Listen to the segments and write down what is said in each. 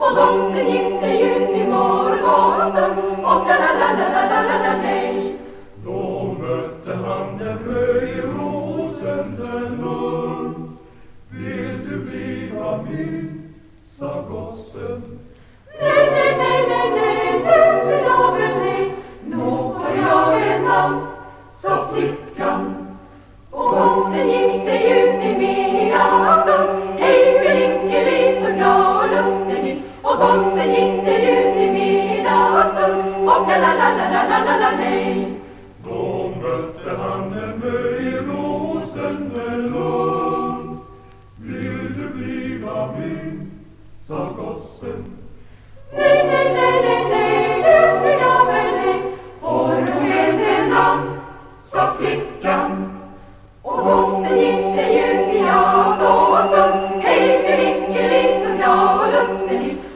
Og gossen gikk seg ut i morgengossen, og la la la la la la la nei. Nå møtte han den røde rosen den norm. Vil du bli av min, sa gossen. Nei, nei, nei, nei, nei, gudene over nei, nå får jeg en annen. Gossen gick sig ut i medan stund. Och la la la la la la la nej. Då mötte han en ö i Rosenlund. Vill du bliva min, sa gossen. Nej, nej, nej, nej, nej, det vill jag väl ej. Får du henne namn, sa flickan. Och gossen gick sig ut i akt och stund. Hej Filinkeli så glad och lustig Och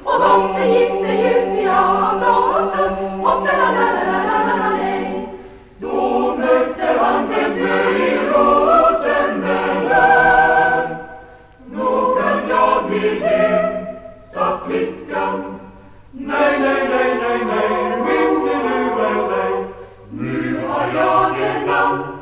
Amen.